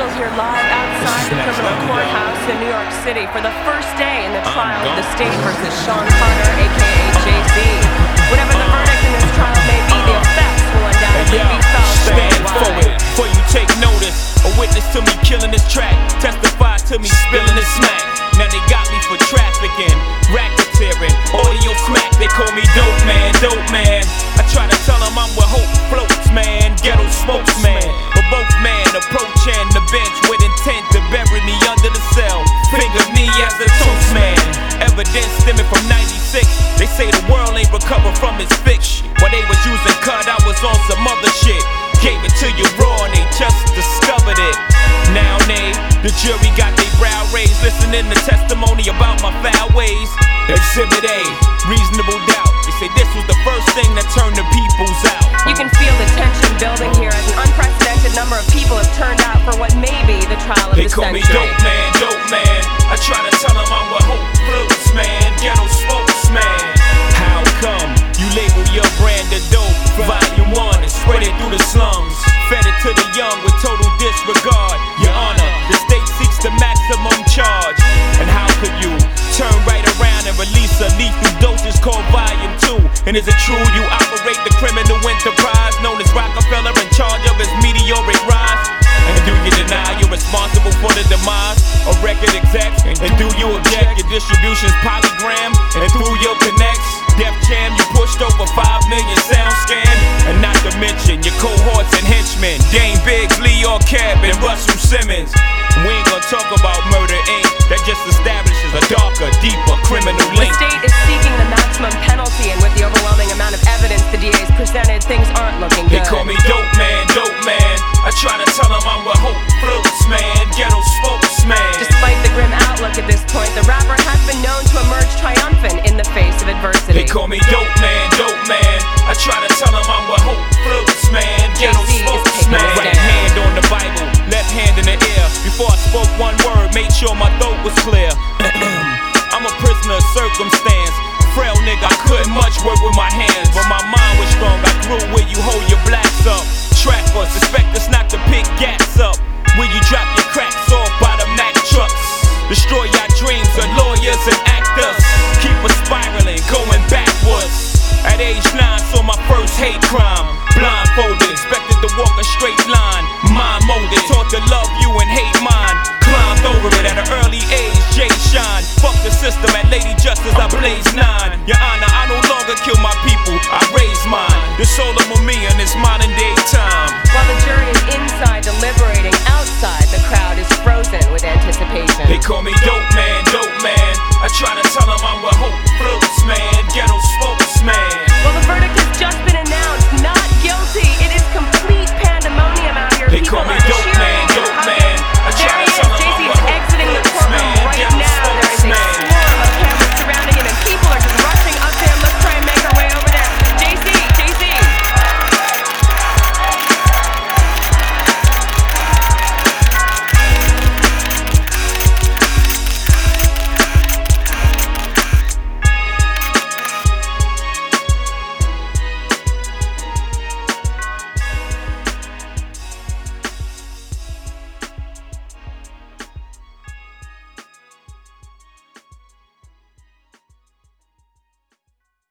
officials here live outside the criminal courthouse in New York City for the first day in the trial of the state versus Shawn Carter, aka Jay-Z. Whatever the verdict in this trial may be, the effects will undoubtedly be felt Stand for it, before you take notice. A witness to me killing this track, testify to me spilling this smack. Now they got me for trafficking, racketeering, audio smack. They call me dope man, dope man. Evidence stemming from 96. They say the world ain't recovered from its fix. While they was using cut, I was on some other shit. Gave it to you raw and they just discovered it. Now they, the jury got their brow raised, listening to testimony about my foul ways. Exhibit A, reasonable doubt. They say this was the first thing that turned the peoples out. You can feel the tension building here as an unprecedented number of people have turned out for what may be the trial of They the call me century. Young with total disregard. Your honor, the state seeks the maximum charge. And how could you turn right around and release a lethal dosage called volume two? And is it true you operate the criminal enterprise known as Roc-A-Fella in charge of his meteoric rise? And do you deny you're responsible for the demise of record execs? And do you object your distribution's PolyGram? And through your connects, Def Jam, you pushed over 5 million sound scan. And not to mention your cohorts and henchmen, Dame Biggs, Lyor Cohen, and Russell Simmons. We ain't gonna talk about murder, Inc. That just establishes a darker, deeper criminal link. The state is seeking the maximum penalty, and with the overwhelming amount of evidence the DA has presented, things aren't looking good. They call me dope man, dope man. I try to tell them I'm what hope floats, man. Ghetto spokesman. Despite the grim outlook at this point, the rapper has been known to emerge triumphant in the face of adversity. They call me dope man, dope man. I try to tell them I'm what work with my hands, but my mind was strong. I grew where you hold your blacks up. Track us, expect us not to pick gats up. The soul of in this modern day time. While the journey inside deliberating, outside the crowd is frozen with anticipation. They call me